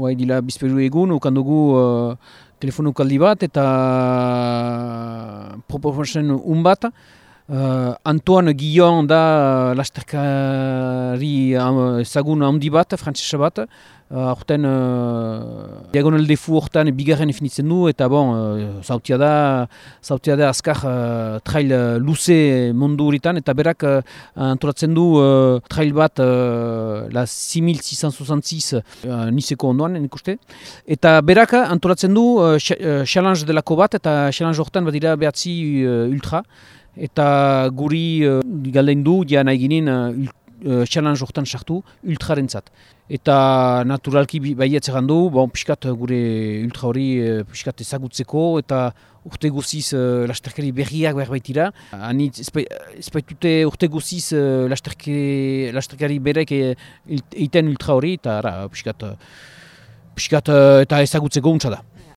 oai dila bizperu egun, ukan dugu uh, telefonukaldi bat eta proposen un bat. Uh, Antoine Guillon da uh, lasterkari ezagun um, handi bat, frantzesa bat. Horten, uh, diagonal defu hortan bigarren finitzen du, eta bon, uh, zautia da, zautia da azkar uh, trail luze mundu horitan, eta berak uh, antolatzen du uh, trail bat, uh, la 6666 uh, niseko ondoan, nik uste. Eta berak antolatzen du uh, challenge delako bat, eta challenge hortan bat dira behatzi uh, ultra. Eta guri uh, galdein du, dian nahi ginen, uh, challenge hortan sartu ultraren zat. Eta naturalki baietz egan du, bon, piskat gure ultra hori uh, piskat ezagutzeko eta urte guziz uh, lasterkari berriak behar baitira. Hani ezpaitute urte guziz uh, lasterkari berek egiten ultra hori eta piskat, piskat uh, eta ezagutzeko untsa da.